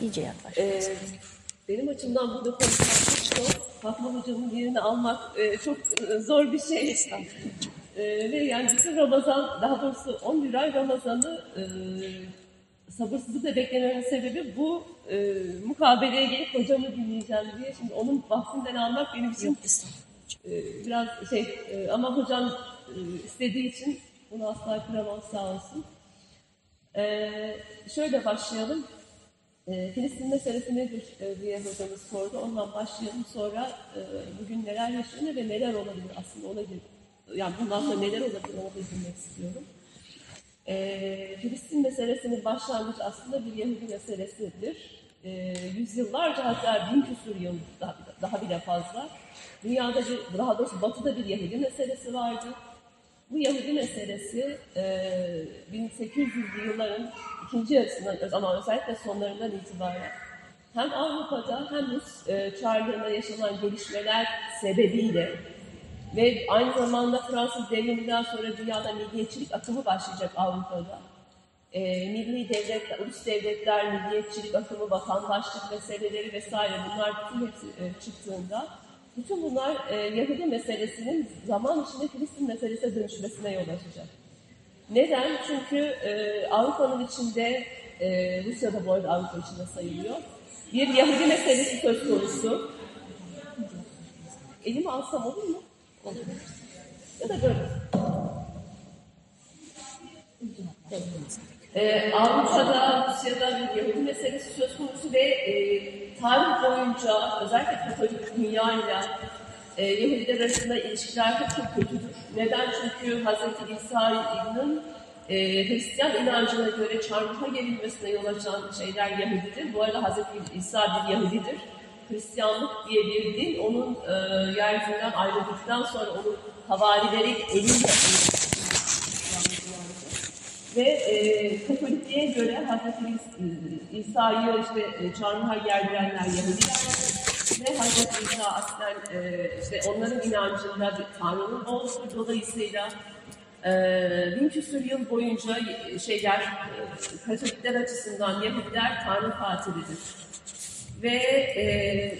İyice yaklaş. Ee, benim açımdan burada konuşmak çok zor. Fatma Hocam'ın yerini almak e, çok e, zor bir şey. Ee, ve yani bütün Ramazan, daha doğrusu 11 ay Ramazan'ı e, sabırsızlıkla beklememin sebebi bu e, mukabeleye gelip hocamı dinleyeceğim diye. Şimdi onun bahsinden almak benim için e, biraz şey e, ama hocam e, istediği için bunu asla kıramam sağ olsun. E, şöyle başlayalım. E, Filistin meselesi nedir e, diye hocamız sordu. Ondan başlayalım. Sonra e, bugün neler yaşanıyor ve neler olabilir aslında ona gir- yani bundan sonra neler olabilir ona girmek istiyorum. E, Filistin meselesinin başlangıcı aslında bir Yahudi meselesidir. E, yüzyıllarca hatta bin küsur yıl daha, daha bile fazla dünyada bir, daha doğrusu batıda bir Yahudi meselesi vardı. Bu Yahudi meselesi e, 1800'lü yılların ikinci yarısından ama özellikle sonlarından itibaren hem Avrupa'da hem Rus e, çarlığında yaşanan gelişmeler sebebiyle ve aynı zamanda Fransız devriminden sonra dünyada milliyetçilik akımı başlayacak Avrupa'da. E, milli devletler, ulus devletler, milliyetçilik akımı, vatandaşlık meseleleri vesaire bunlar bütün hepsi e, çıktığında bütün bunlar e, Yahudi meselesinin zaman içinde Filistin meselesine dönüşmesine yol açacak. Neden? Çünkü e, Avrupa'nın içinde, e, Rusya'da bu arada Avrupa içinde sayılıyor, bir Yahudi meselesi söz konusu. Elimi alsam olur mu? Olur. Ya da böyle. Ee, Avrupa'da, Rusya'da bir Yahudi meselesi söz konusu ve e, tarih boyunca özellikle Katolik dünyayla e, Yahudiler arasında ilişkiler çok kötüdür. Neden? Çünkü Hz. İsa'nın e, Hristiyan inancına göre çarmıha gelinmesine yol açan şeyler Yahudidir. Bu arada Hz. İsa bir Yahudidir. Hristiyanlık diye bir din onun e, yeryüzünden ayrıldıktan sonra onun havarileri eliyle ve e, Katolikliğe göre Hazreti İs- İsa'yı işte e, çarmıha gerdirenler Yahudiler ve Hazreti İsa aslen e, işte onların inancında bir Tanrı'nın oğludur. Dolayısıyla e, bin küsur yıl boyunca şeyler e, Katolikler açısından Yahudiler Tanrı katilidir. Ve e,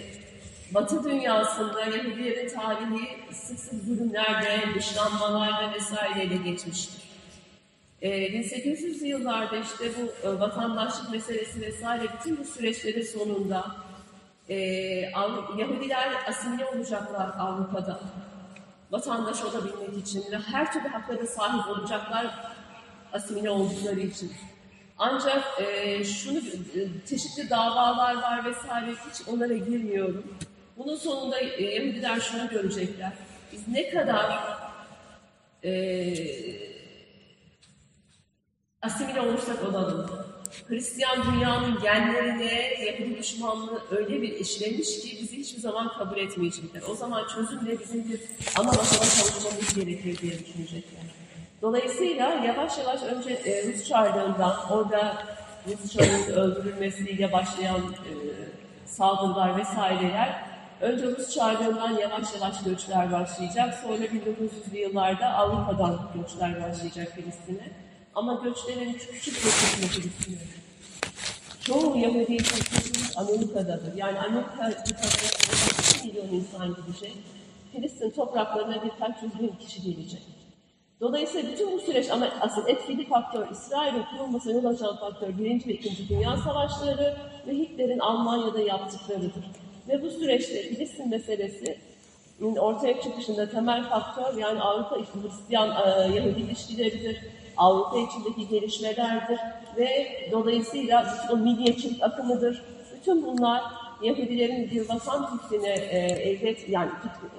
Batı dünyasında Yahudilerin tarihi sık sık zulümlerle, dışlanmalarla vesaireyle geçmiştir. E, 1800'lü yıllarda işte bu e, vatandaşlık meselesi vesaire bütün bu süreçlerin sonunda e, Yahudiler asimile olacaklar Avrupa'da vatandaş olabilmek için ve her türlü haklara sahip olacaklar asimile oldukları için. Ancak e, şunu e, çeşitli davalar var vesaire hiç onlara girmiyorum. Bunun sonunda Yahudiler şunu görecekler. Biz ne kadar e, asimile olursak olalım. Hristiyan dünyanın genlerine Yahudi düşmanlığı öyle bir işlemiş ki bizi hiçbir zaman kabul etmeyecekler. O zaman çözümle bizim bir ana vatana kavuşmamız gerekir diye düşünecekler. Dolayısıyla yavaş yavaş önce e, Rus çarlığından, orada Rus çarlığının öldürülmesiyle başlayan e, saldırılar vesaireler, önce Rus çarlığından yavaş yavaş göçler başlayacak. Sonra 1900'lü yıllarda Avrupa'dan göçler başlayacak Filistin'e. Ama göçlerin küçük bir kısmı Filistin'e. Çoğu Yahudi topluluğumuz Amerika'dadır. Yani Amerika bir 2 milyon insan gidecek. Filistin topraklarına birkaç yüz bin kişi gelecek. Dolayısıyla bütün bu süreç ama asıl etkili faktör İsrail'in kurulmasına yol açan faktör Birinci ve İkinci Dünya Savaşları ve Hitler'in Almanya'da yaptıklarıdır. Ve bu süreçte Filistin meselesinin ortaya çıkışında temel faktör yani Avrupa Hristiyan e, Yahudi ilişkileridir. Avrupa içindeki gelişmelerdir ve dolayısıyla o milliyetçilik akımıdır. Bütün bunlar Yahudilerin bir vatan fikrine e, elde et- yani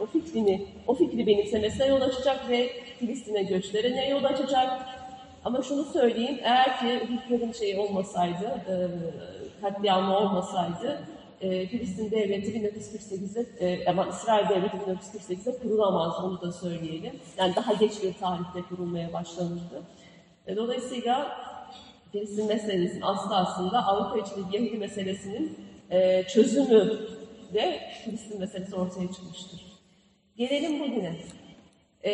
o fikrini, o fikri benimsemesine yol açacak ve Filistin'e göçlerine yol açacak. Ama şunu söyleyeyim, eğer ki Hitler'in şeyi olmasaydı, e, katliamı olmasaydı, e, Filistin devleti 1948'de, e, ama İsrail devleti 1948'de kurulamaz, onu da söyleyelim. Yani daha geç bir tarihte kurulmaya başlanırdı. E, dolayısıyla Filistin meselesinin aslı aslında Avrupa içindeki Yahudi meselesinin e, çözümü de Filistin meselesi ortaya çıkmıştır. Gelelim bugüne. E,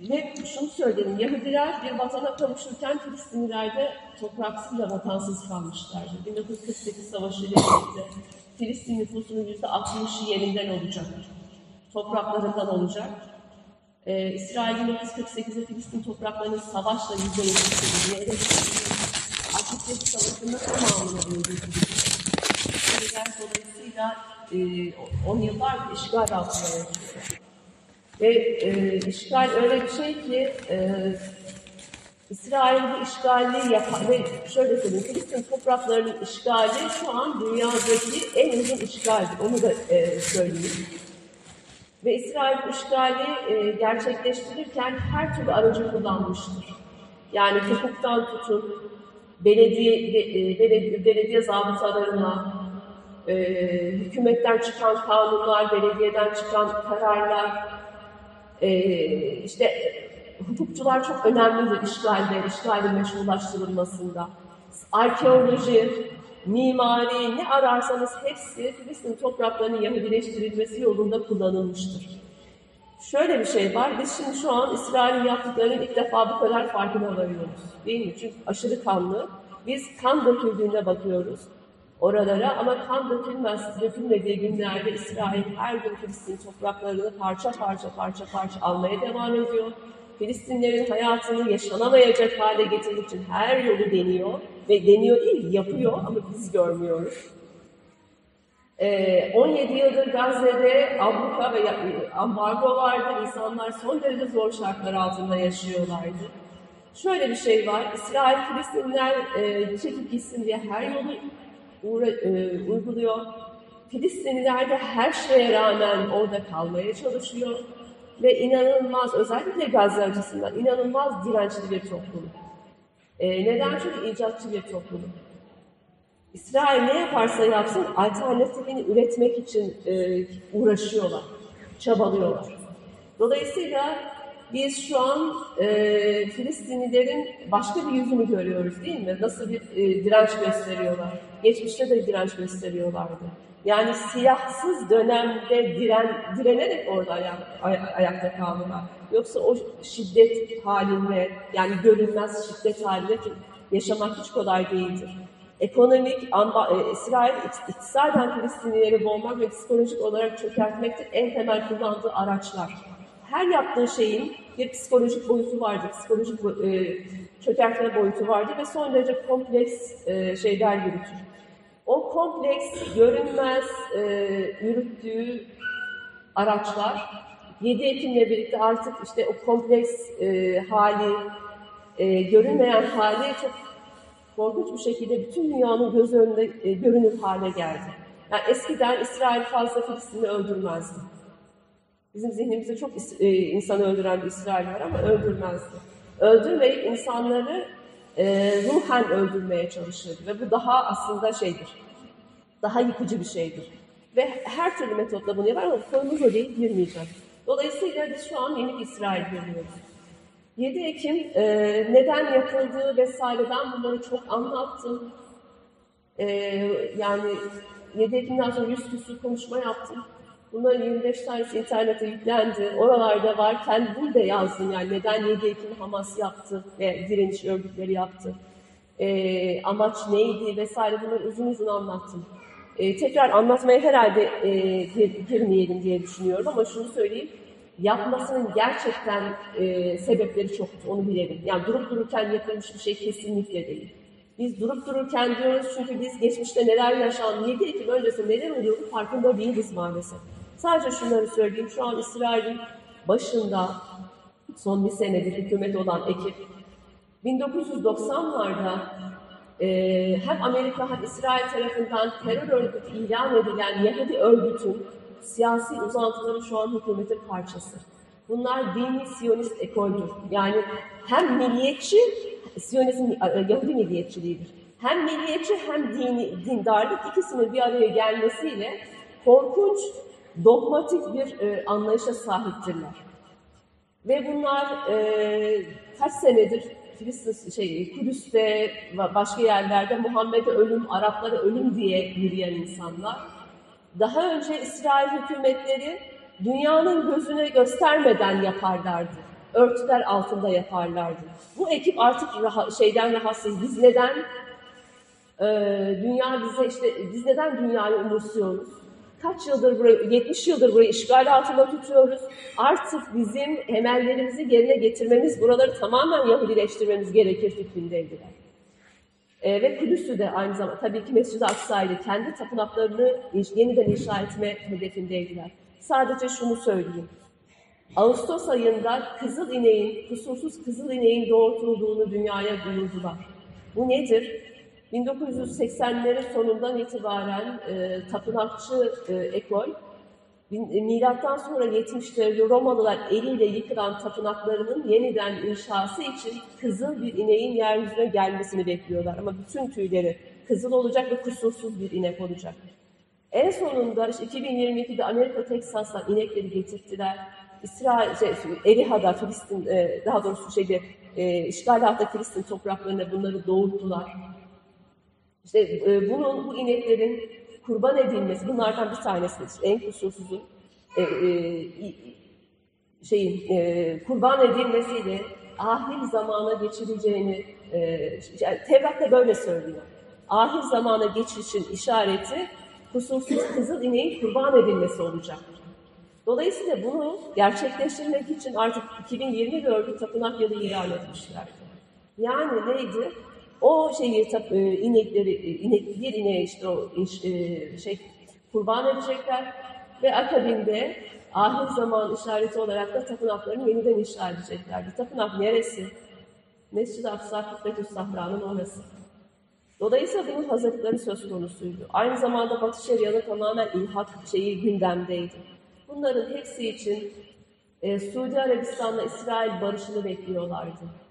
ve şunu söyleyelim, Yahudiler bir vatana kavuşurken Filistinliler de topraksız ve vatansız kalmışlardı. 1948 Savaşı ile birlikte Filistin nüfusunun %60'ı yerinden olacak. Topraklarından olacak. Ee, İsrail 1948'de Filistin topraklarını savaşla %70'ini ele geçirdi. Aşıklık Savaşı'nda tamamını öldürdü. Yahudiler dolayısıyla e, 10 yıllardır işgal altında yaşıyor. Ve e, işgal öyle bir şey ki e, İsrail bu işgali yapan ve şöyle söyleyeyim Filistin topraklarının işgali şu an dünyadaki en uzun işgaldir. Onu da e, söyleyeyim. Ve İsrail işgali e, gerçekleştirirken her türlü aracı kullanmıştır. Yani hukuktan tutun, belediye, e, belediye, belediye zabıtalarına, e, hükümetten çıkan kanunlar, belediyeden çıkan kararlar, e, işte hukukçular çok önemlidir işgalde, işgalin meşrulaştırılmasında. Arkeoloji, mimari, ne ararsanız hepsi Filistin topraklarının Yahudileştirilmesi yolunda kullanılmıştır. Şöyle bir şey var, biz şimdi şu an İsrail'in yaptıklarının ilk defa bu kadar farkına varıyoruz. Değil mi? Çünkü aşırı kanlı. Biz kan döküldüğüne bakıyoruz oralara ama kan dökülmez, dökülmediği günlerde İsrail her gün Filistin topraklarını parça parça parça parça almaya devam ediyor. Filistinlerin hayatını yaşanamayacak hale getirmek için her yolu deniyor ve deniyor değil yapıyor ama biz görmüyoruz. Ee, 17 yıldır Gazze'de abluka ve ambargo vardı. İnsanlar son derece zor şartlar altında yaşıyorlardı. Şöyle bir şey var, İsrail Filistinler e, çekip gitsin diye her yolu uğra, e, uyguluyor. Filistinliler de her şeye rağmen orada kalmaya çalışıyor. Ve inanılmaz, özellikle Gazze açısından inanılmaz dirençli bir toplum. E, neden? Çünkü icatçı bir toplum. İsrail ne yaparsa yapsın alternatifini üretmek için e, uğraşıyorlar, çabalıyorlar. Dolayısıyla biz şu an e, Filistinlilerin başka bir yüzünü görüyoruz değil mi? Nasıl bir e, direnç gösteriyorlar. Geçmişte de direnç gösteriyorlardı. Yani siyahsız dönemde diren, direnerek orada ayak, ay, ayakta kaldılar. Yoksa o şiddet halinde, yani görünmez şiddet halinde yaşamak hiç kolay değildir. Ekonomik, amba, e, İsrail iktisaden Filistinlileri boğmak ve psikolojik olarak çökertmektir en temel kullandığı araçlar. Her yaptığı şeyin bir psikolojik boyutu vardır, psikolojik e, çökertme boyutu vardır ve son derece kompleks e, şeyler yürütür. O kompleks, görünmez e, yürüttüğü araçlar 7 Ekim'le birlikte artık işte o kompleks e, hali, e, görünmeyen hali çok korkunç bir şekilde bütün dünyanın göz önünde e, görünür hale geldi. Yani eskiden İsrail fazla Filistin'i öldürmezdi. Bizim zihnimizde çok e, insanı öldüren bir İsrail var ama öldürmezdi. Öldürmeyip insanları e, ruhen öldürmeye çalışırdı ve bu daha aslında şeydir, daha yıkıcı bir şeydir. Ve her türlü metotla bunu yapar ama konumuz o değil, girmeyeceğim. Dolayısıyla biz şu an yeni İsrail görüyoruz. 7 Ekim e, neden yapıldığı vesaire ben bunları çok anlattım. E, yani 7 Ekim'den sonra 100 küsur konuşma yaptım. Bunların 25 tanesi internete yüklendi. Oralarda var. Kendim de yazdım yani neden 7 Ekim Hamas yaptı ve direniş örgütleri yaptı. E, amaç neydi vesaire bunları uzun uzun anlattım. E, tekrar anlatmaya herhalde e, girmeyelim diye düşünüyorum ama şunu söyleyeyim. Yapmasının gerçekten e, sebepleri çoktu, onu bilelim. Yani durup dururken yapılmış bir şey kesinlikle değil. Biz durup dururken diyoruz çünkü biz geçmişte neler yaşandı, 7 Ekim öncesi neler oluyordu farkında değiliz maalesef. Sadece şunları söyleyeyim, şu an İsrail'in başında son bir senedir hükümet olan ekip 1990'larda e, hem Amerika hem İsrail tarafından terör örgütü ilan edilen Yahudi örgütün siyasi uzantıları şu an hükümetin parçası. Bunlar dini Siyonist ekoldür. Yani hem milliyetçi, Siyonizm Yahudi milliyetçiliğidir. Hem milliyetçi hem dini, dindarlık ikisinin bir araya gelmesiyle korkunç, dogmatik bir e, anlayışa sahiptirler. Ve bunlar e, kaç senedir Filistin, şey, Kudüs'te başka yerlerde Muhammed'e ölüm, Araplara ölüm diye yürüyen insanlar. Daha önce İsrail hükümetleri dünyanın gözüne göstermeden yaparlardı. örtüler altında yaparlardı. Bu ekip artık raha- şeyden rahatsız. Biz neden e, dünya bize işte biz neden dünyayı umursuyoruz? Kaç yıldır burayı, 70 yıldır burayı işgal altında tutuyoruz. Artık bizim emellerimizi yerine getirmemiz, buraları tamamen Yahudileştirmemiz gerekir fikrindeydiler. E, ve Kudüs'ü de aynı zamanda tabii ki Mescid-i Aksa'ydı. Kendi tapınaklarını yeniden inşa etme hedefindeydiler. Sadece şunu söyleyeyim. Ağustos ayında kızıl ineğin, kusursuz kızıl ineğin doğurtulduğunu dünyaya duyurdular. Bu nedir? 1980'lerin sonundan itibaren e, tapınakçı e, ekol, e, milattan sonra 70'lerde Romalılar eliyle yıkılan tapınaklarının yeniden inşası için kızıl bir ineğin yeryüzüne gelmesini bekliyorlar. Ama bütün tüyleri kızıl olacak ve kusursuz bir inek olacak. En sonunda işte 2022'de Amerika Teksas'tan inekleri getirttiler. İsrail, şey, Eriha'da Filistin, e, daha doğrusu şeyde e, işgal altında Filistin topraklarında bunları doğurttular. İşte e, bunun, bu ineklerin kurban edilmesi, bunlardan bir tanesi, en kusursuzu, e, e, şeyin e, kurban edilmesiyle ahir zamana geçireceğini, e, yani Tevrat'ta böyle söylüyor. Ahir zamana geçişin işareti kusursuz kızıl ineğin kurban edilmesi olacaktır. Dolayısıyla bunu gerçekleştirmek için artık 2024'ü tapınak yılı ilan etmişlerdi. Yani neydi? O şeyi tap, e, inekleri, e, inek, bir ineğe işte o iş- e, şey kurban edecekler ve akabinde ahir zaman işareti olarak da tapınaklarını yeniden inşa edeceklerdi. Tapınak neresi? Mescid-i Aksa Kıbletü Sahra'nın orası. Dolayısıyla bunun hazırlıkları söz konusuydu. Aynı zamanda Batı Şeria'nın tamamen ilhak şeyi gündemdeydi. Bunların hepsi için e, Suudi Arabistan'la İsrail barışını bekliyorlardı.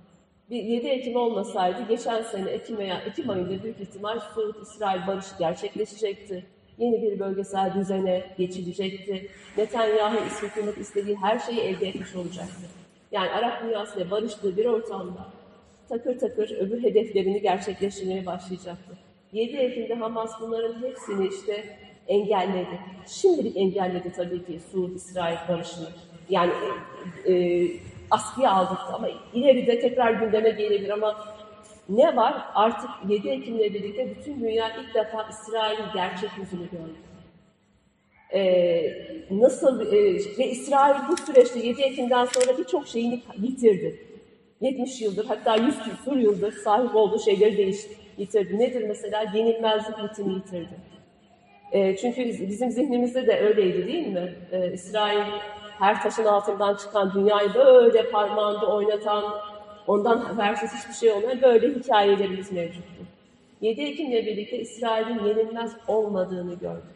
Bir 7 Ekim olmasaydı geçen sene Ekim veya Ekim ayında büyük ihtimal Suud-İsrail barışı gerçekleşecekti. Yeni bir bölgesel düzene geçilecekti. Netanyahu hükümet istediği her şeyi elde etmiş olacaktı. Yani Arap dünyasıyla barıştığı bir ortamda takır takır öbür hedeflerini gerçekleştirmeye başlayacaktı. 7 Ekim'de Hamas bunların hepsini işte engelledi. Şimdilik engelledi tabii ki Suud-İsrail barışını. Yani e, e, askıya aldık ama ileride tekrar gündeme gelebilir ama ne var? Artık 7 Ekim'le birlikte bütün dünya ilk defa İsrail'in gerçek yüzünü gördü. Ee, nasıl e, ve İsrail bu süreçte 7 Ekim'den sonra birçok şeyini yitirdi. 70 yıldır hatta 100 küsur yıldır sahip olduğu şeyleri değiş, yitirdi. Nedir mesela? Yenilmezlik mitini yitirdi. E, çünkü biz- bizim zihnimizde de öyleydi değil mi? E, İsrail her taşın altından çıkan dünyayı böyle parmağında oynatan, ondan habersiz hiçbir şey olmayan böyle hikayelerimiz mevcuttu. 7 Ekim'le birlikte İsrail'in yenilmez olmadığını gördük.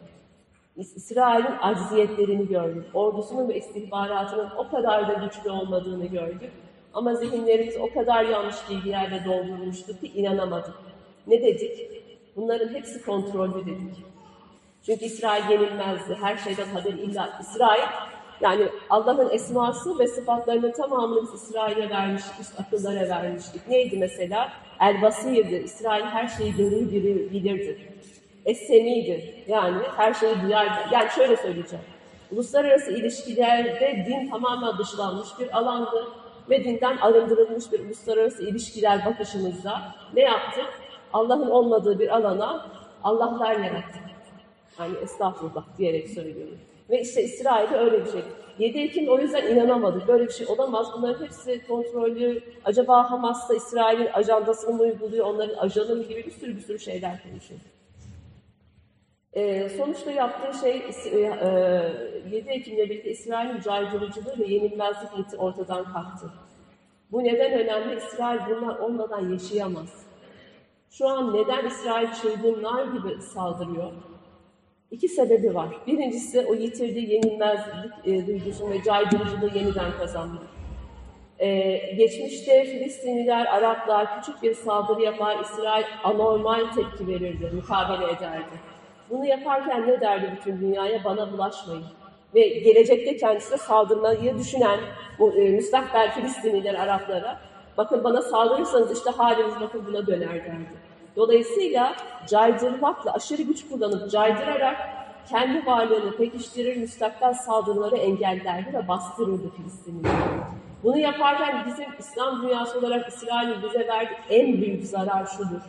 İs- İsrail'in acziyetlerini gördük. Ordusunun ve istihbaratının o kadar da güçlü olmadığını gördük. Ama zihinlerimiz o kadar yanlış bilgilerle doldurmuştu ki inanamadık. Ne dedik? Bunların hepsi kontrollü dedik. Çünkü İsrail yenilmezdi. Her şeyden haber illa İsrail yani Allah'ın esması ve sıfatlarının tamamını biz İsrail'e vermiştik, işte akıllara vermiştik. Neydi mesela? El Basir'di. İsrail her şeyi görür, bilir- bilirdi. Es-Semi'dir. Yani her şeyi duyardı. Yani şöyle söyleyeceğim. Uluslararası ilişkilerde din tamamen dışlanmış bir alandı ve dinden arındırılmış bir uluslararası ilişkiler bakışımızda ne yaptık? Allah'ın olmadığı bir alana Allah'lar yarattık. Yani estağfurullah diyerek söylüyorum. Ve işte İsrail'de öyle bir şey. 7 Ekim o yüzden inanamadık. Böyle bir şey olamaz. Bunların hepsi kontrollü. Acaba Hamas da İsrail'in ajandasını mı uyguluyor? Onların ajanı mı gibi bir sürü bir sürü şeyler konuşuyor. Ee, sonuçta yaptığı şey e, e, 7 Ekim'le birlikte İsrail'in caydırıcılığı ve yenilmezlik ortadan kalktı. Bu neden önemli? İsrail bunlar olmadan yaşayamaz. Şu an neden İsrail çılgınlar gibi saldırıyor? İki sebebi var. Birincisi o yitirdiği yenilmezlik e, duygusunu ve caydırıcılığı yeniden kazanmak. Ee, geçmişte Filistinliler, Araplar küçük bir saldırı yapar, İsrail anormal tepki verirdi, mukabele ederdi. Bunu yaparken ne derdi bütün dünyaya? Bana bulaşmayın. Ve gelecekte kendisine saldırmayı düşünen bu, e, müstakbel Filistinliler Araplara, bakın bana saldırırsanız işte haliniz bakın buna döner derdi. Dolayısıyla caydırmakla, aşırı güç kullanıp caydırarak kendi varlığını pekiştirir, müstakbel saldırıları engellerdi ve bastırırdı Filistinlileri. Bunu yaparken bizim İslam dünyası olarak İsrail'in bize verdiği en büyük zarar şudur.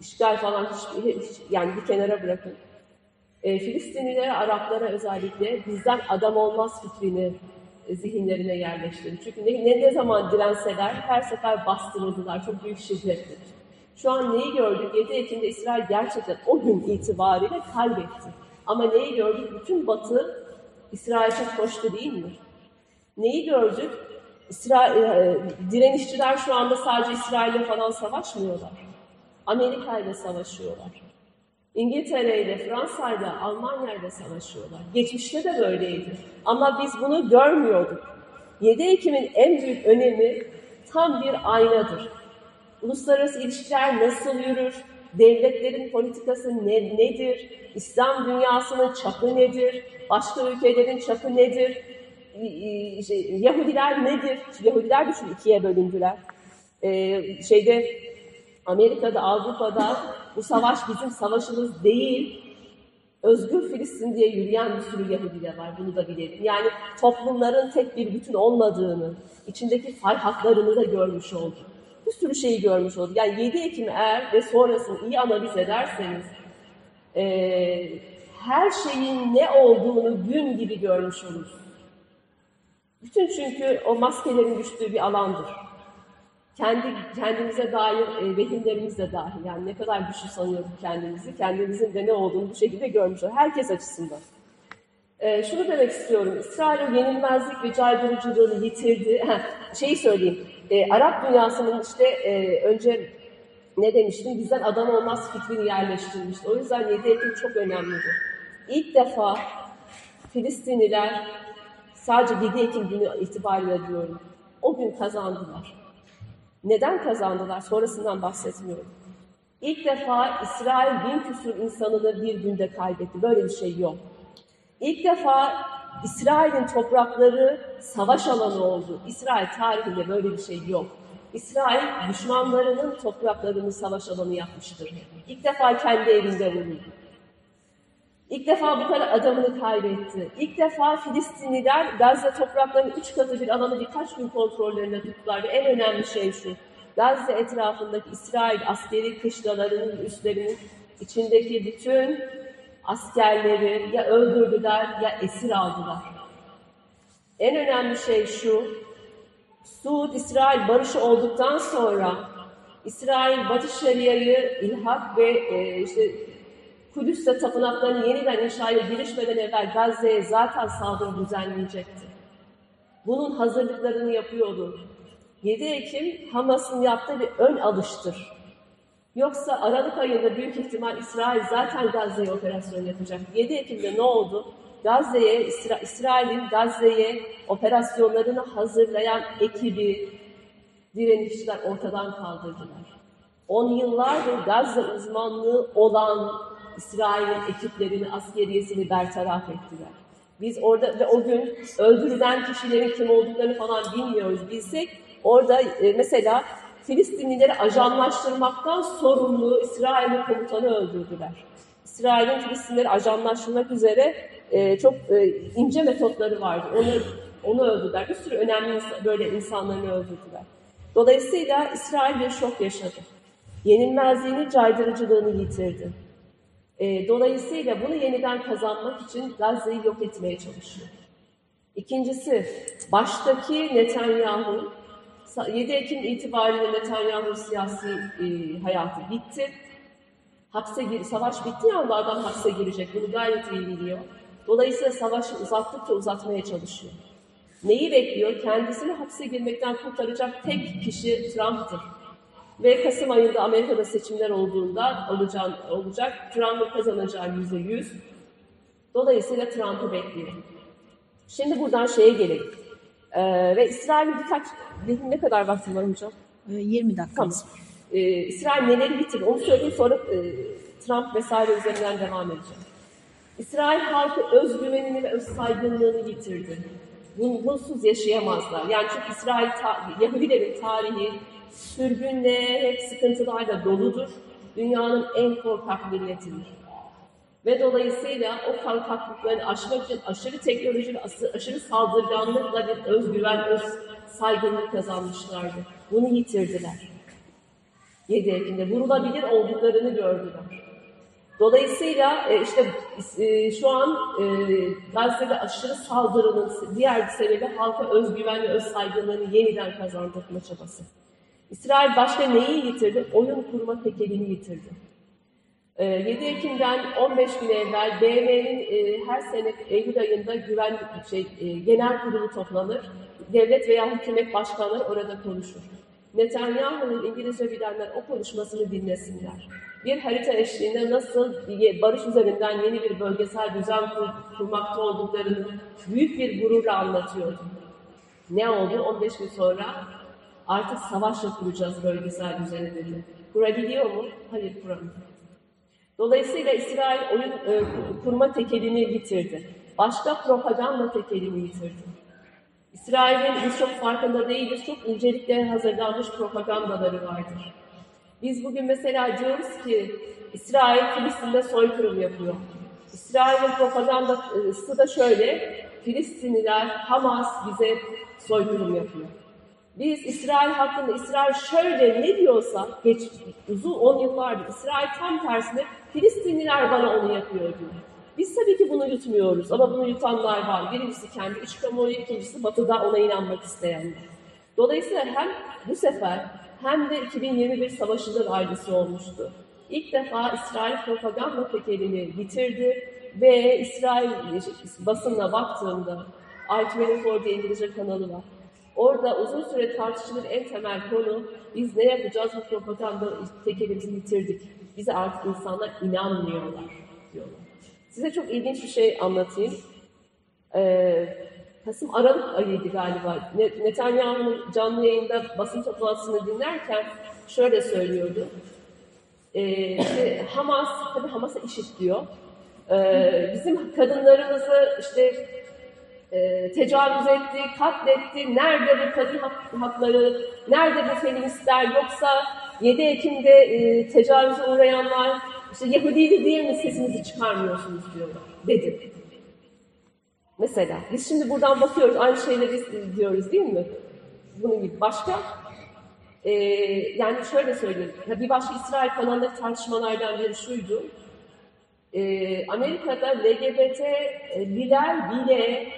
İşgal falan hiç, hiç- yani bir kenara bırakın. E, Filistinlilere, Araplara özellikle bizden adam olmaz fikrini e, zihinlerine yerleştirdi. Çünkü ne, ne, ne zaman direnseler her sefer bastırıldılar. Çok büyük şiddetle. Şu an neyi gördük? 7 Ekim'de İsrail gerçekten o gün itibariyle kaybetti. Ama neyi gördük? Bütün Batı İsrail çok koştu değil mi? Neyi gördük? İsrail, e, direnişçiler şu anda sadece İsrail'le falan savaşmıyorlar. Amerika ile savaşıyorlar. İngiltere ile, Fransa ile, Almanya ile savaşıyorlar. Geçmişte de böyleydi. Ama biz bunu görmüyorduk. 7 Ekim'in en büyük önemi tam bir aynadır. Uluslararası ilişkiler nasıl yürür? Devletlerin politikası ne, nedir? İslam dünyasının çapı nedir? Başka ülkelerin çapı nedir? Yahudiler nedir? Yahudiler düşün ikiye bölündüler. Ee, şeyde Amerika'da, Avrupa'da bu savaş bizim savaşımız değil. Özgür Filistin diye yürüyen bir sürü Yahudi de var. Bunu da bilelim. Yani toplumların tek bir bütün olmadığını, içindeki farklarını da görmüş olduk. Bir sürü şeyi görmüş olduk. Yani 7 Ekim eğer ve sonrasını iyi analiz ederseniz eee, her şeyin ne olduğunu gün gibi görmüş olursunuz. Bütün çünkü o maskelerin düştüğü bir alandır. Kendi kendimize dair e, vehimlerimiz de dahil. Yani ne kadar güçlü sanıyorduk kendimizi, kendimizin de ne olduğunu bu şekilde görmüş olduk. Herkes açısından. E, şunu demek istiyorum. İsrail yenilmezlik ve caydırıcılığını yitirdi. Şeyi söyleyeyim. E, Arap dünyasının işte e, önce ne demiştim? Bizden adam olmaz fikrini yerleştirmişti. O yüzden 7 Ekim çok önemlidir. İlk defa Filistinliler sadece 7 Ekim günü itibariyle diyorum. O gün kazandılar. Neden kazandılar? Sonrasından bahsetmiyorum. İlk defa İsrail bin küsur insanını bir günde kaybetti. Böyle bir şey yok. İlk defa İsrail'in toprakları savaş alanı oldu. İsrail tarihinde böyle bir şey yok. İsrail düşmanlarının topraklarını savaş alanı yapmıştır. İlk defa kendi evinde vuruldu. İlk defa bu kadar adamını kaybetti. İlk defa Filistinliler Gazze topraklarının üç katı bir alanı birkaç gün kontrollerinde tuttular. Ve en önemli şey şu. Gazze etrafındaki İsrail askeri kışlalarının üstlerinin içindeki bütün askerleri ya öldürdüler ya esir aldılar. En önemli şey şu. Suud-İsrail barışı olduktan sonra İsrail Batı Şeria'yı ilhak ve e, işte Kudüs'te tapınaklarını yeniden inşaya girişmeden evvel Gazze'ye zaten saldırı düzenleyecekti. Bunun hazırlıklarını yapıyordu. 7 Ekim Hamas'ın yaptığı bir ön alıştır. Yoksa Aralık ayında büyük ihtimal İsrail zaten Gazze'ye operasyon yapacak. 7 Ekim'de ne oldu? Gazze'ye, İsra- İsrail'in Gazze'ye operasyonlarını hazırlayan ekibi direnişçiler ortadan kaldırdılar. On yıllardır Gazze uzmanlığı olan İsrail'in ekiplerini, askeriyesini bertaraf ettiler. Biz orada ve o gün öldürülen kişilerin kim olduklarını falan bilmiyoruz. Bilsek orada e, mesela Filistinlileri ajanlaştırmaktan sorumlu İsrail'in komutanı öldürdüler. İsrail'in Filistinleri ajanlaştırmak üzere e, çok e, ince metotları vardı. Onu onu öldürdüler. Bir sürü önemli ins- böyle insanlarını öldürdüler. Dolayısıyla İsrail bir şok yaşadı. Yenilmezliğini, caydırıcılığını yitirdi. E, dolayısıyla bunu yeniden kazanmak için Gazze'yi yok etmeye çalışıyor. İkincisi, baştaki Netanyahu, 7 Ekim itibariyle Netanyahu siyasi e, hayatı bitti. Hapse gir, savaş bitti ama adam hapse girecek. Bunu gayet iyi biliyor. Dolayısıyla savaşı uzattıkça uzatmaya çalışıyor. Neyi bekliyor? Kendisini hapse girmekten kurtaracak tek kişi Trump'tır. Ve Kasım ayında Amerika'da seçimler olduğunda olacak, olacak. Trump'ın kazanacağı yüzde yüz. Dolayısıyla Trump'ı bekliyor. Şimdi buradan şeye gelelim. Ee, ve İsrail'in birkaç, ne kadar vaktim var hocam? Ee, 20 dakika. Tamam. Ee, İsrail neleri bitirdi onu söyleyeyim sonra e, Trump vesaire üzerinden devam edeceğim. İsrail halkı özgüvenini ve öz saygınlığını yitirdi. Bun- Bunsuz yaşayamazlar. Yani çünkü İsrail, ta- Yahudilerin tarihi sürgünle, hep sıkıntılarla doludur. Dünyanın en korkak milletidir. Ve dolayısıyla o korkaklıklarını aşmak için aşırı teknoloji ve aşı- aşırı saldırganlıkla bir özgüven, öz saygınlık kazanmışlardı. Bunu yitirdiler. 7 Ekim'de vurulabilir olduklarını gördüler. Dolayısıyla e, işte e, şu an e, Gazze'de aşırı saldırının diğer bir sebebi halka özgüven ve öz saygınlığını yeniden kazandırma çabası. İsrail başka neyi yitirdi? Oyun kurma tekelini yitirdi. E, 7 Ekim'den 15 gün evvel BM'nin e, her sene Eylül ayında güven şey, e, genel kurulu toplanır. Devlet veya hükümet başkanları orada konuşur. Netanyahu'nun İngilizce bilenler o konuşmasını dinlesinler. Bir harita eşliğinde nasıl barış üzerinden yeni bir bölgesel düzen kur, kurmakta olduklarını büyük bir gururla anlatıyordu. Ne oldu? 15 gün sonra artık savaşla kuracağız bölgesel düzeni dedi. Kurabiliyor mu? Hayır kuramıyor. Dolayısıyla İsrail oyun e, kurma tekelini yitirdi. Başka propaganda tekelini yitirdi. İsrail'in biz çok farkında değiliz, çok incelikle hazırlanmış propagandaları vardır. Biz bugün mesela diyoruz ki İsrail Filistin'de soykırım yapıyor. İsrail'in propagandası da şöyle, Filistinliler, Hamas bize soykırım yapıyor. Biz İsrail hakkında İsrail şöyle ne diyorsa geç uzun on yıllardır İsrail tam tersine Filistinliler bana onu yapıyor diyor. Biz tabii ki bunu yutmuyoruz ama bunu yutanlar var. Birincisi kendi iç kamuoyu, ikincisi batıda ona inanmak isteyenler. Dolayısıyla hem bu sefer hem de 2021 savaşının ailesi olmuştu. İlk defa İsrail propaganda tekelini bitirdi ve İsrail basınına baktığımda I-24 diye İngilizce kanalı var. Orada uzun süre tartışılır en temel konu biz ne yapacağız bu propaganda tekelimizi bitirdik. Bize artık insanlar inanmıyorlar diyorlar. Size çok ilginç bir şey anlatayım. Ee, Kasım Aralık ayıydı galiba. Netanyahu'nun canlı yayında basın toplantısını dinlerken şöyle söylüyordu. Ee, işte Hamas, tabii Hamas'a işit diyor. Ee, bizim kadınlarımızı işte e, tecavüz etti, katletti. Nerede bu kadın hak, hakları, nerede bu feministler yoksa 7 Ekim'de e, tecavüze uğrayanlar işte Yahudiydi diye mi sesinizi çıkarmıyorsunuz diyorlar, dedi. Mesela biz şimdi buradan bakıyoruz, aynı şeyleri diyoruz değil mi? Bunun gibi. Başka? Ee, yani şöyle söyleyeyim, bir başka İsrail kanalındaki tartışmalardan biri şuydu. Ee, Amerika'da LGBT'liler bile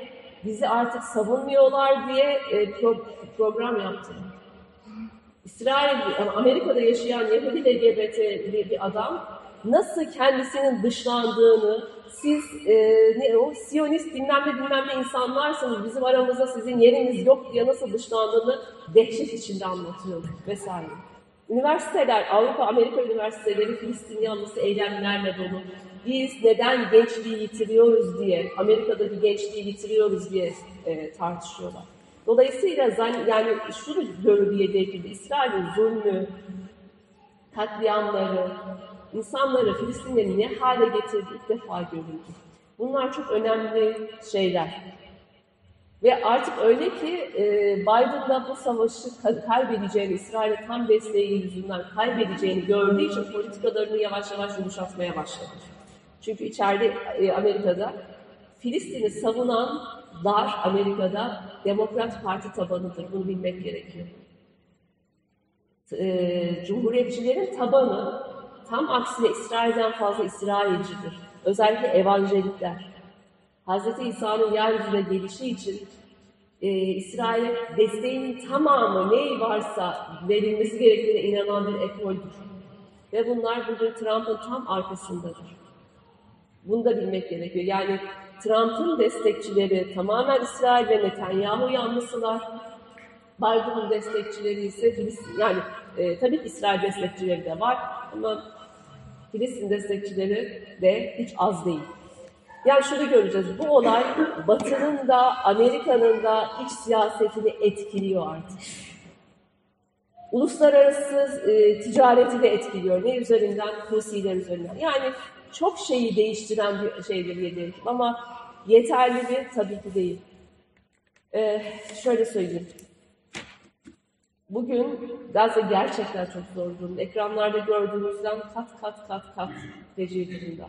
bizi artık savunmuyorlar diye e, pro, program yaptı. İsrail, Amerika'da yaşayan Yahudi LGBT'li bir adam nasıl kendisinin dışlandığını, siz e, ne o Siyonist bilmem ne bilmem ne insanlarsınız, bizim aramızda sizin yeriniz yok diye nasıl dışlandığını dehşet içinde anlatıyor vesaire. Üniversiteler, Avrupa, Amerika üniversiteleri Filistin yanlısı eylemlerle dolu. Biz neden gençliği yitiriyoruz diye, Amerika'daki gençliği yitiriyoruz diye e, tartışıyorlar. Dolayısıyla yani şunu diye değil, İsrail'in zulmü, katliamları, insanları Filistinleri ne hale getirdi ilk defa görüldü. Bunlar çok önemli şeyler. Ve artık öyle ki e, Biden'da bu savaşı kaybedeceğini, İsrail'e tam desteği yüzünden kaybedeceğini gördüğü için politikalarını yavaş yavaş yumuşatmaya başladı. Çünkü içeride e, Amerika'da Filistin'i savunan dar Amerika'da Demokrat Parti tabanıdır. Bunu bilmek gerekiyor. E, Cumhuriyetçilerin tabanı tam aksine İsrail'den fazla İsrailcidir. Özellikle evangelikler. Hz. İsa'nın yeryüzüne gelişi için e, İsrail'e desteğinin tamamı neyi varsa verilmesi gerektiğine inanan bir ekoldür. Ve bunlar bugün Trump'ın tam arkasındadır. Bunu da bilmek gerekiyor. Yani Trump'ın destekçileri tamamen İsrail ve Netanyahu yanlısılar. Biden'ın destekçileri ise Filistin, yani e, tabii ki İsrail destekçileri de var ama Filistin destekçileri de hiç az değil. Yani şunu göreceğiz, bu olay Batı'nın da Amerika'nın da iç siyasetini etkiliyor artık. Uluslararası e, ticareti de etkiliyor. Ne üzerinden? Husiler üzerinden. Yani çok şeyi değiştiren bir şeydir yedi ama yeterli mi? Tabii ki değil. Ee, şöyle söyleyeyim. Bugün Gazze gerçekten çok zor durumda. Ekranlarda gördüğünüzden kat kat kat kat feci durumda.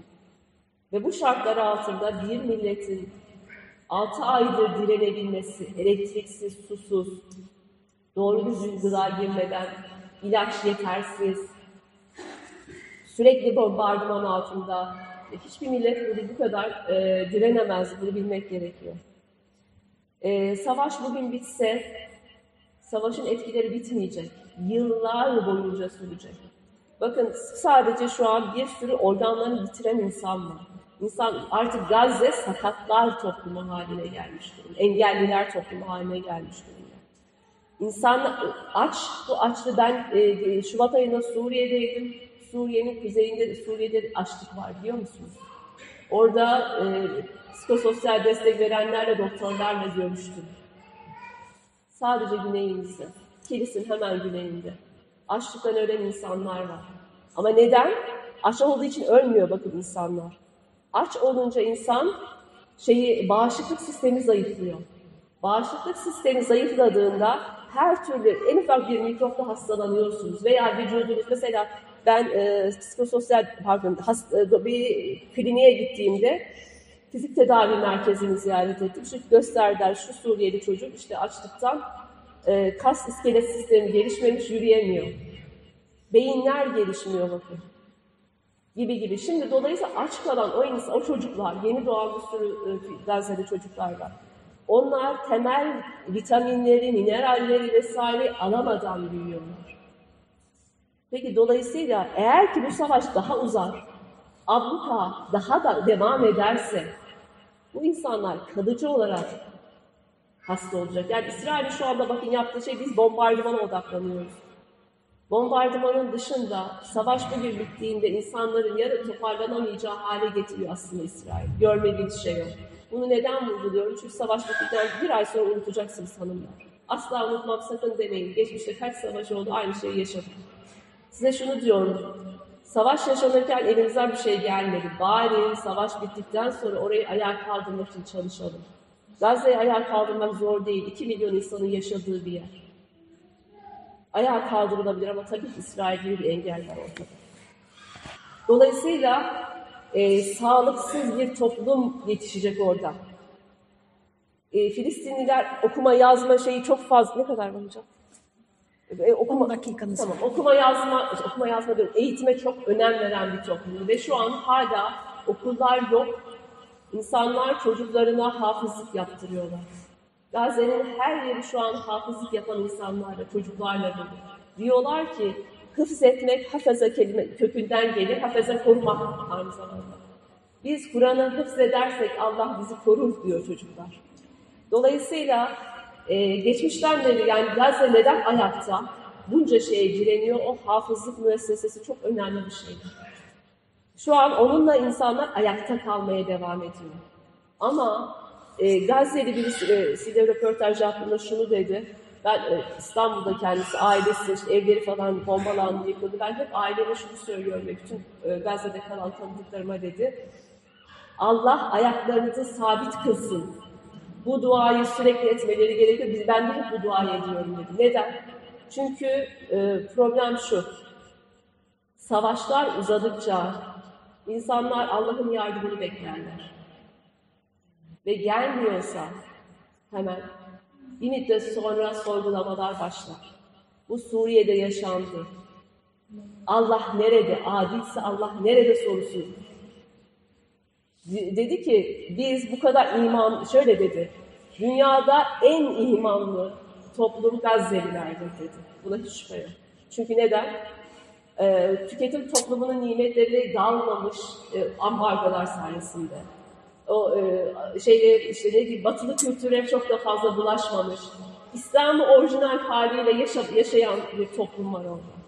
Ve bu şartlar altında bir milletin 6 aydır direnebilmesi, elektriksiz, susuz, doğru düzgün gıda girmeden, ilaç yetersiz, sürekli bombardıman altında. Hiçbir millet bunu bu kadar e, direnemez, bunu bilmek gerekiyor. E, savaş bugün bitse, savaşın etkileri bitmeyecek. Yıllar boyunca sürecek. Bakın sadece şu an bir sürü organlarını bitiren insan var. İnsan artık Gazze sakatlar toplumu haline gelmiş durumda. Engelliler toplumu haline gelmiş durumda. İnsan aç, bu açlı ben e, Şubat ayında Suriye'deydim. Suriye'nin kuzeyinde de Suriye'de açlık var biliyor musunuz? Orada e, psikososyal destek verenlerle, doktorlarla görüştüm. Sadece güneyimizde, Kilis'in hemen güneyinde. Açlıktan ölen insanlar var. Ama neden? Aç olduğu için ölmüyor bakın insanlar. Aç olunca insan şeyi bağışıklık sistemi zayıflıyor. Bağışıklık sistemi zayıfladığında her türlü en ufak bir mikropla hastalanıyorsunuz veya vücudunuz mesela ben e, psikososyal pardon hast, e, bir kliniğe gittiğimde fizik tedavi merkezini ziyaret ettim. Şu gösterdiler şu Suriyeli çocuk işte açlıktan e, kas iskelet sistemi gelişmemiş yürüyemiyor. Beyinler gelişmiyor bakın. Gibi gibi. Şimdi dolayısıyla aç kalan o insan, o çocuklar, yeni doğan bir sürü e, Gazze'de çocuklar var. Onlar temel vitaminleri, mineralleri vesaire alamadan büyüyorlar. Peki dolayısıyla eğer ki bu savaş daha uzar, abluka daha da devam ederse bu insanlar kalıcı olarak hasta olacak. Yani İsrail'in şu anda bakın yaptığı şey biz bombardımana odaklanıyoruz. Bombardımanın dışında savaş bugün bittiğinde insanların yarın toparlanamayacağı hale getiriyor aslında İsrail. Görmediğiniz şey yok. Bunu neden vurguluyorum? Çünkü savaş bittikten bir ay sonra unutacaksınız hanımlar. Asla unutmam sakın demeyin. Geçmişte kaç savaş oldu aynı şeyi yaşadık. Size şunu diyorum. Savaş yaşanırken elimizden bir şey gelmedi. Bari savaş bittikten sonra orayı ayağa kaldırmak için çalışalım. Gazze'yi ayağa kaldırmak zor değil. 2 milyon insanın yaşadığı bir yer. Ayağa kaldırılabilir ama tabii ki İsrail gibi bir engel var ortada. Dolayısıyla e, sağlıksız bir toplum yetişecek orada. E, Filistinliler okuma yazma şeyi çok fazla. Ne kadar var hocam? E, okuma, 10 dakikanız tamam, okuma yazma, okuma yazma diyorum, eğitime çok önem veren bir toplum ve şu an hala okullar yok. İnsanlar çocuklarına hafızlık yaptırıyorlar. Gazze'nin her yeri şu an hafızlık yapan insanlarla, çocuklarla dolu. Diyorlar ki hıfz etmek hafıza kelime kökünden gelir, hafıza korumak aynı zamanda. Biz Kur'an'ı hıfz edersek Allah bizi korur diyor çocuklar. Dolayısıyla e, geçmişten beri yani Gazze neden ayakta bunca şeye direniyor? O hafızlık müessesesi çok önemli bir şey. Şu an onunla insanlar ayakta kalmaya devam ediyor. Ama e, Gazze'li birisiyle röportaj yaptığında şunu dedi. Ben e, İstanbul'da kendisi, ailesi, işte evleri falan bombalandı, yıkıldı. Ben hep aileme şunu söylüyorum ve bütün e, Gazze'de kalan tanıdıklarıma dedi. Allah ayaklarınızı sabit kılsın. Bu duayı sürekli etmeleri gerekiyor. Biz, ben de hep bu duayı ediyorum dedi. Neden? Çünkü e, problem şu. Savaşlar uzadıkça insanlar Allah'ın yardımını beklerler. Ve gelmiyorsa hemen bir müddet sonra sorgulamalar başlar. Bu Suriye'de yaşandı. Allah nerede? Adilse Allah nerede sorusu. Dedi ki biz bu kadar iman, şöyle dedi. Dünyada en imanlı toplum Gazze'lilerdir dedi. Buna hiç şüphe yok. Çünkü neden? Ee, tüketim toplumunun nimetleri dağılmamış e, ambargolar sayesinde. O e, şeyler işte ne diyeyim, batılı kültüre çok da fazla bulaşmamış. İslam'ı orijinal haliyle yaşa, yaşayan bir toplum var orada.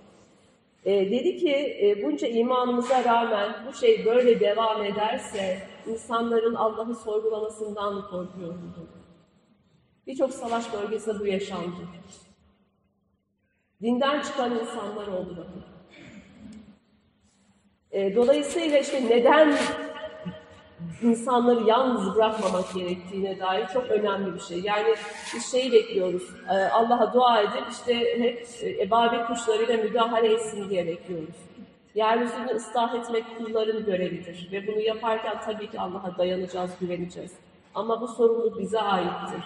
E, dedi ki e, bunca imanımıza rağmen bu şey böyle devam ederse insanların Allah'ı sorgulamasından korkuyorum dedi. Birçok savaş bölgesinde bu yaşandı. Dinden çıkan insanlar oldu. E, dolayısıyla işte neden insanları yalnız bırakmamak gerektiğine dair çok önemli bir şey. Yani biz şeyi bekliyoruz, e, Allah'a dua edip işte hep e, ebabil kuşlarıyla müdahale etsin diye bekliyoruz. Yeryüzünü ıslah etmek kulların görevidir ve bunu yaparken tabii ki Allah'a dayanacağız, güveneceğiz. Ama bu sorumluluk bize aittir.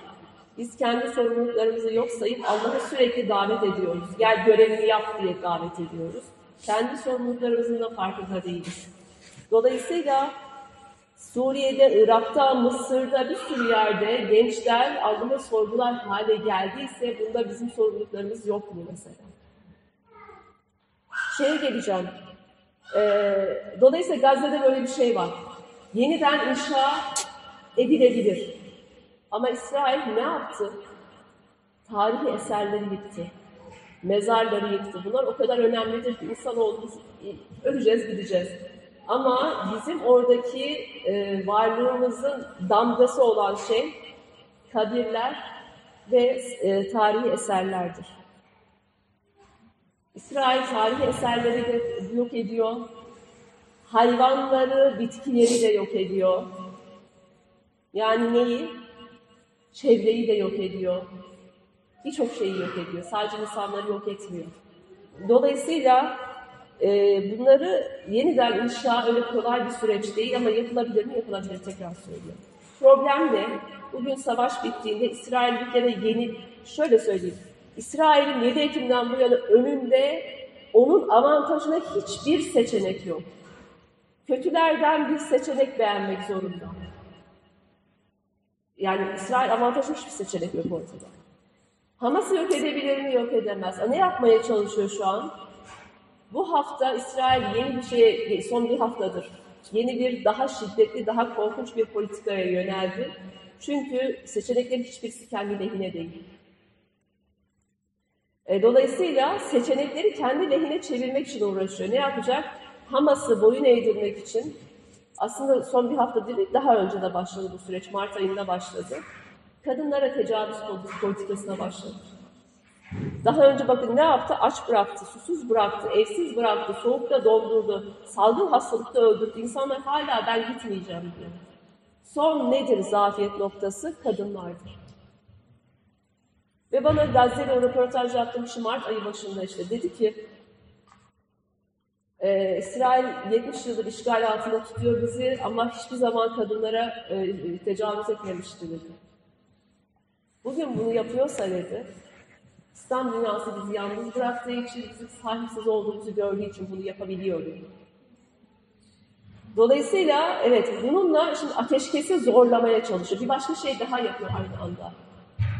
Biz kendi sorumluluklarımızı yok sayıp Allah'a sürekli davet ediyoruz. Gel görevini yap diye davet ediyoruz. Kendi sorumluluklarımızın da farkında değiliz. Dolayısıyla Suriye'de, Irak'ta, Mısır'da bir sürü yerde gençler Allah'ı sorgular hale geldiyse bunda bizim sorumluluklarımız yok mu mesela? Şeye geleceğim. Ee, dolayısıyla Gazze'de böyle bir şey var. Yeniden inşa edilebilir. Ama İsrail ne yaptı? Tarihi eserleri yıktı. Mezarları yıktı. Bunlar o kadar önemlidir ki insan olduğumuz öleceğiz, gideceğiz. Ama bizim oradaki e, varlığımızın damgası olan şey kabirler ve e, tarihi eserlerdir. İsrail tarihi eserleri de yok ediyor. Hayvanları, bitkileri de yok ediyor. Yani neyi? Çevreyi de yok ediyor. Birçok şeyi yok ediyor. Sadece insanları yok etmiyor. Dolayısıyla e, bunları yeniden inşa öyle kolay bir süreç değil ama yapılabilir mi? Yapılabilir tekrar söylüyorum. Problem ne? Bugün savaş bittiğinde İsrail bir kere yeni, şöyle söyleyeyim. İsrail'in 7 Ekim'den bu yana önünde onun avantajına hiçbir seçenek yok. Kötülerden bir seçenek beğenmek zorunda. Yani İsrail avantajı hiçbir seçenek yok ortada. Hamas'ı yok edebilir mi? Yok edemez. Ne yapmaya çalışıyor şu an? Bu hafta İsrail yeni bir şey, son bir haftadır, yeni bir daha şiddetli, daha korkunç bir politikaya yöneldi. Çünkü seçeneklerin hiçbirisi kendi lehine değil. E, dolayısıyla seçenekleri kendi lehine çevirmek için uğraşıyor. Ne yapacak? Hamas'ı boyun eğdirmek için aslında son bir hafta değil, daha önce de başladı bu süreç. Mart ayında başladı. Kadınlara tecavüz politikasına başladı. Daha önce bakın ne yaptı? Aç bıraktı, susuz bıraktı, evsiz bıraktı, soğukta dondurdu, salgın hastalıkta öldürdü. İnsanlar hala ben gitmeyeceğim diyor. Son nedir zafiyet noktası? Kadınlardır. Ve bana Gazze'yle röportaj yaptığım kişi Mart ayı başında işte dedi ki e, İsrail 70 yıldır işgal altında tutuyor bizi ama hiçbir zaman kadınlara e, tecavüz etmemişti dedi. Bugün bunu yapıyorsa dedi, İslam dünyası bizi yalnız bıraktığı için, bizim sahipsiz olduğumuzu gördüğü için bunu yapabiliyor dedi. Dolayısıyla evet bununla şimdi ateşkesi zorlamaya çalışıyor. Bir başka şey daha yapıyor aynı anda.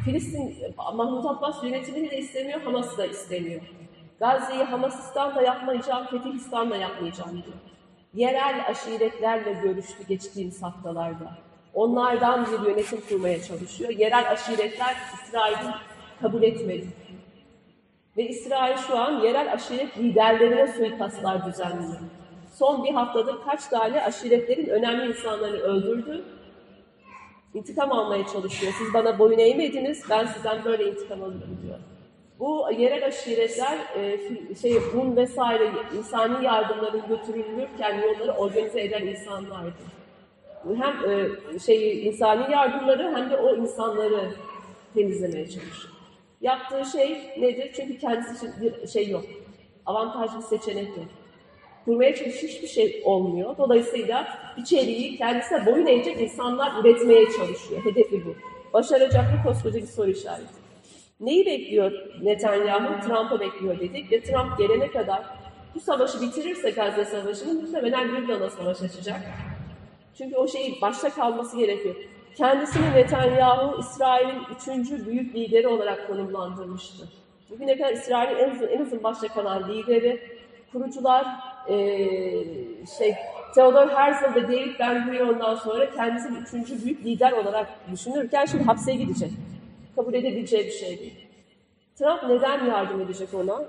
Filistin, Mahmut Abbas yönetimini de istemiyor, Hamas'ı da istemiyor. Gazze'yi Hamasistan da yapmayacağım, Fetihistan da yapmayacağım diyor. Yerel aşiretlerle görüştü geçtiğimiz haftalarda. Onlardan bir yönetim kurmaya çalışıyor. Yerel aşiretler İsrail'i kabul etmedi. Ve İsrail şu an yerel aşiret liderlerine suikastlar düzenliyor. Son bir haftadır kaç tane aşiretlerin önemli insanlarını öldürdü. İntikam almaya çalışıyor. Siz bana boyun eğmediniz, ben sizden böyle intikam alırım diyor. Bu yerel aşiretler e, şey un vesaire insani yardımların götürülürken yolları organize eden insanlardı. Hem şey insani yardımları hem de o insanları temizlemeye çalışıyor. Yaptığı şey nedir? Çünkü kendisi için bir şey yok. Avantajlı bir seçenek yok. Kurmaya çalışıyor hiçbir şey olmuyor. Dolayısıyla içeriği kendisine boyun eğecek insanlar üretmeye çalışıyor. Hedefi bu. Başaracak mı koskoca bir soru işareti. Neyi bekliyor Netanyahu? Trump'ı bekliyor dedik ve Trump gelene kadar bu savaşı bitirirse Gazze Savaşı'nı muhtemelen Lübnan'a savaş açacak. Çünkü o şeyi başta kalması gerekiyor. Kendisini Netanyahu İsrail'in üçüncü büyük lideri olarak konumlandırmıştı. Bugüne kadar İsrail'in en uzun, en uzun başta kalan lideri, kurucular ee, şey Theodor Herzl ve David Ben Gurion'dan sonra kendisini üçüncü büyük lider olarak düşünürken şimdi hapse gidecek. Kabul edebileceği bir şey değil. Trump neden yardım edecek ona?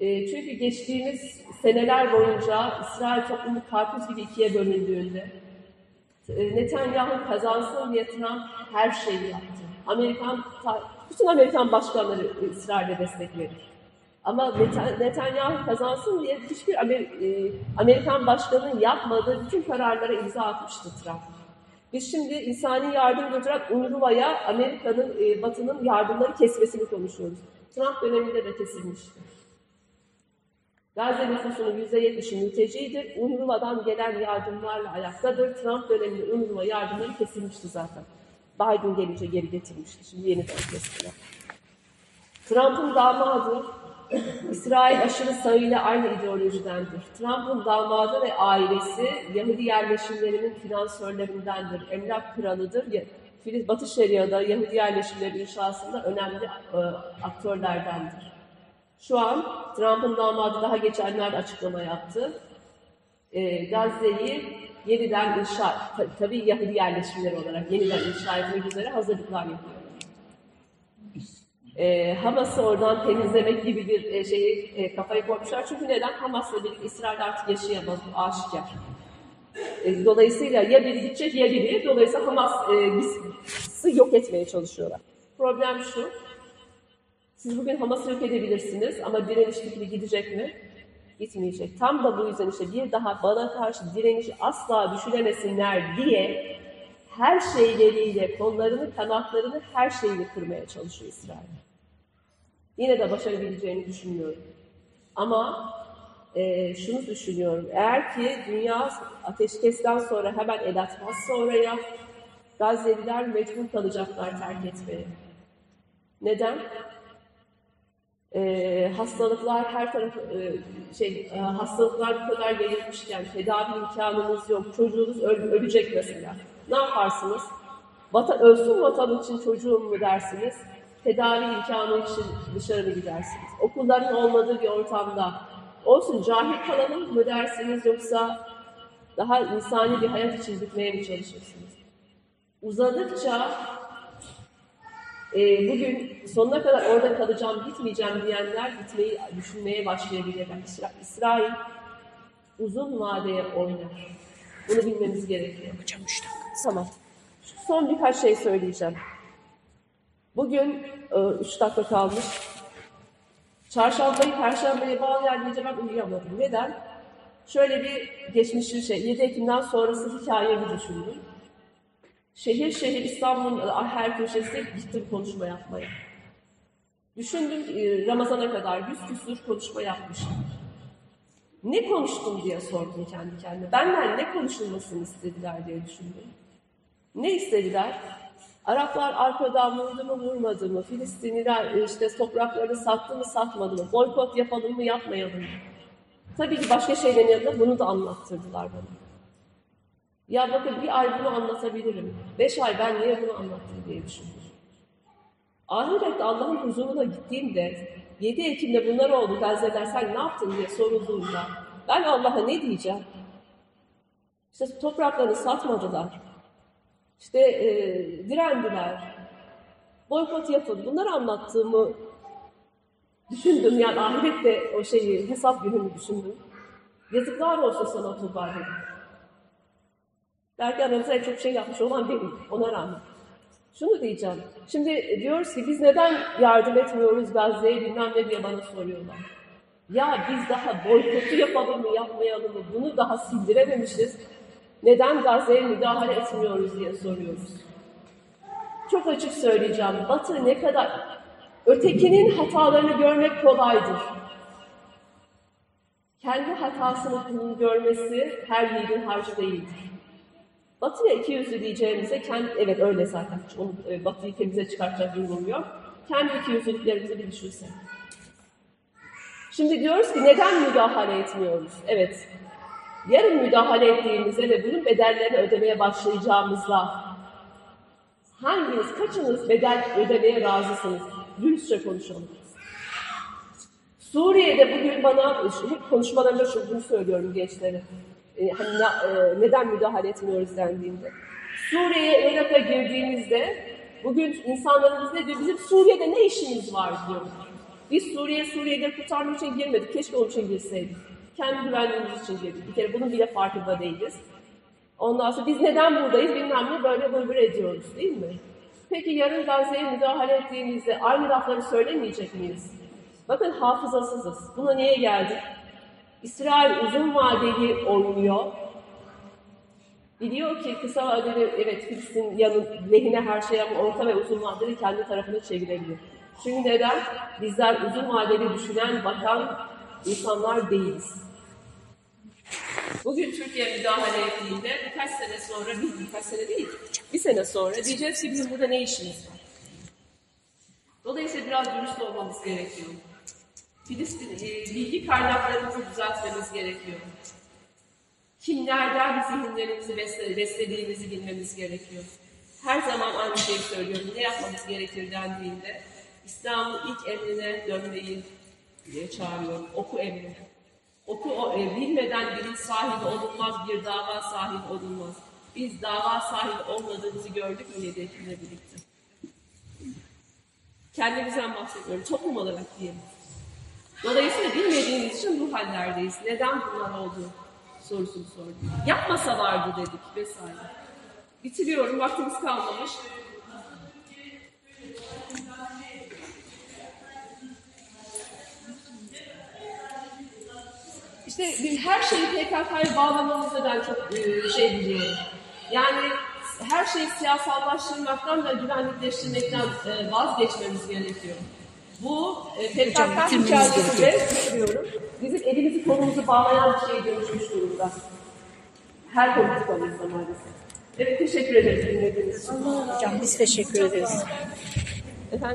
E, çünkü geçtiğimiz seneler boyunca İsrail toplumu karpuz gibi ikiye bölündüğünde e, Netanyahu kazansın diye Trump her şeyi yaptı. Amerikan, bütün Amerikan başkanları İsrail'e destek verir. Ama Netanyahu kazansın diye hiçbir e, Amerikan başkanının yapmadığı bütün kararlara imza atmıştı Trump. Biz şimdi insani yardım götüren UNRWA'ya Amerika'nın, e, Batı'nın yardımları kesmesini konuşuyoruz. Trump döneminde de kesilmişti. Gazze nüfusunun %70'i mültecidir. UNRWA'dan gelen yardımlarla ayaktadır. Trump döneminde UNRWA yardımları kesilmişti zaten. Biden gelince geri getirmişti. Şimdi yeniden kestiler. Trump'ın damadı İsrail aşırı sağıyla aynı ideolojidendir. Trump'ın damadı ve ailesi Yahudi yerleşimlerinin finansörlerindendir. Emlak kralıdır. Batı Şeria'da Yahudi yerleşimleri inşasında önemli e, aktörlerdendir. Şu an Trump'ın damadı daha geçenlerde açıklama yaptı. E, Gazze'yi yeniden inşa, ta- tabii Yahudi yerleşimleri olarak yeniden inşa etmek üzere hazırlıklar yapıyor e, Hamas'ı oradan temizlemek gibi bir e, şeyi e, kafaya koymuşlar. Çünkü neden? Hamas'la birlikte İsrail artık yaşayamaz, bu aşikar. E, dolayısıyla ya biri gidecek ya biri. Dolayısıyla Hamas e, yok etmeye çalışıyorlar. Problem şu, siz bugün Hamas'ı yok edebilirsiniz ama direniş fikri gidecek mi? Gitmeyecek. Tam da bu yüzden işte bir daha bana karşı direnişi asla düşünemesinler diye her şeyleriyle, kollarını, kanatlarını, her şeyini kırmaya çalışıyor İsrail. Yine de başarabileceğini düşünmüyorum. Ama e, şunu düşünüyorum. Eğer ki dünya ateşkesten sonra hemen el atmazsa oraya Gazze'liler mecbur kalacaklar terk etmeye. Neden? E, hastalıklar her taraf e, şey e, hastalıklar bu kadar yayılmışken tedavi imkanınız yok. Çocuğunuz öl- ölecek mesela. Ne yaparsınız? Vatan, ölsün vatan için çocuğum mu dersiniz? Tedavi imkanı için dışarı mı gidersiniz? Okulların olmadığı bir ortamda olsun cahil kalalım mı dersiniz yoksa daha insani bir hayat için gitmeye mi çalışırsınız? Uzadıkça e, bugün sonuna kadar orada kalacağım, gitmeyeceğim diyenler gitmeyi düşünmeye başlayabilirler. İsra- İsrail uzun vadeye oynar. Bunu bilmemiz gerekiyor. Hocam üç dakika. Tamam. Son birkaç şey söyleyeceğim. Bugün e, üç dakika kalmış. Çarşambayı Perşembeye bağlayan gece ben uyuyamadım. Neden? Şöyle bir geçmişi şey, 7 Ekim'den sonrası hikayemi düşündüm. Şehir şehir İstanbul'un her köşesine gittim konuşma yapmaya. Düşündüm e, Ramazan'a kadar yüz küsur konuşma yapmışım. Ne konuştum diye sordum kendi kendime. Benden ne konuşulmasını istediler diye düşündüm. Ne istediler? Araplar arkadan vurdu mu vurmadı mı? Filistinliler işte topraklarını sattı mı satmadı mı? Boykot yapalım mı yapmayalım mı? Tabii ki başka şeylerin yanında bunu da anlattırdılar bana. Ya bakın bir ay bunu anlatabilirim. Beş ay ben niye bunu anlattım diye düşündüm. Ahirette Allah'ın huzuruna gittiğimde 7 Ekim'de bunlar oldu Gazze'ler sen ne yaptın diye sorulduğunda ben Allah'a ne diyeceğim? İşte topraklarını satmadılar. İşte e, direndiler. Boykot yapın. Bunları anlattığımı düşündüm. Yani ahirette o şeyi, hesap gününü düşündüm. Yazıklar olsun sana Tuğba dedim. Belki aramızda çok şey yapmış olan benim. Ona rağmen. Şunu diyeceğim. Şimdi diyoruz ki biz neden yardım etmiyoruz Gazze'ye bilmem ne diye bana soruyorlar. Ya biz daha boykotu yapalım mı yapmayalım mı bunu daha sindirememişiz. Neden Gazze'ye müdahale etmiyoruz diye soruyoruz. Çok açık söyleyeceğim. Batı ne kadar ötekinin hatalarını görmek kolaydır. Kendi hatasını görmesi her yiğidin harcı değildir. Batıya iki yüzlü diyeceğimize kendi, evet öyle zaten. Onu, e, batıyı temize çıkartacak durumum yok. Kendi iki yüzlülüklerimizi bir düşünsek. Şimdi diyoruz ki neden müdahale etmiyoruz? Evet. Yarın müdahale ettiğimizde ve bunun bedellerini ödemeye başlayacağımızda hanginiz, kaçınız bedel ödemeye razısınız? Dürüstçe konuşalım. Suriye'de bugün bana, hep konuşmalarımda şu bunu söylüyorum gençlere. E, hani na- e, neden müdahale etmiyoruz dendiğinde. Suriye'ye, Irak'a girdiğimizde bugün insanlarımız ne diyor? Bizim Suriye'de ne işimiz var diyor. Biz Suriye, Suriye'de kurtarmak için girmedik. Keşke onun için girseydik. Kendi güvenliğimiz için girdik. Bir kere bunun bile farkında değiliz. Ondan sonra biz neden buradayız bilmem ne böyle bılbır ediyoruz değil mi? Peki yarın Gazze'ye müdahale ettiğimizde aynı lafları söylemeyecek miyiz? Bakın hafızasızız. Buna niye geldik? İsrail uzun vadeli oynuyor. Biliyor ki kısa vadeli evet Filistin yanı lehine her şey ama orta ve uzun vadeli kendi tarafına çevirebilir. Çünkü neden? Bizler uzun vadeli düşünen, bakan insanlar değiliz. Bugün Türkiye müdahale ettiğinde birkaç sene sonra, bir birkaç sene değil, Bir sene sonra diyeceğiz ki bizim burada ne işimiz var? Dolayısıyla biraz dürüst olmamız gerekiyor. Filistin, e, bilgi kaynaklarımızı düzeltmemiz gerekiyor. Kimlerden zihinlerimizi besle- beslediğimizi bilmemiz gerekiyor. Her zaman aynı şeyi söylüyorum. Ne yapmamız gerekir dendiğinde İslam'ın ilk emrine dönmeyi diye çağırıyorum. Oku emrine. Oku o, e, bilmeden bilinç sahibi olunmaz, bir dava sahibi olunmaz. Biz dava sahibi olmadığımızı gördük mü yedi Ekim'le birlikte? Kendimizden bahsediyorum, toplum olarak diyelim. Dolayısıyla bilmediğimiz için bu hallerdeyiz. Neden bunlar oldu sorusunu sorduk. Yapmasalardı dedik vesaire. Bitiriyorum, vaktimiz kalmamış. İşte her şeyi PKK'ya bağlamamızda ben çok e, şey biliyorum. Yani her şeyi siyasallaştırmaktan ve güvenlikleştirmekten e, vazgeçmemiz gerekiyor. Bu e, PKK hikayesi de bitiriyorum. Bizim elimizi kolumuzu bağlayan bir şeye dönüşmüş durumda. Her politikamızda maalesef. Evet teşekkür ederim dinlediğiniz için. Hocam biz teşekkür ederiz. Efendim?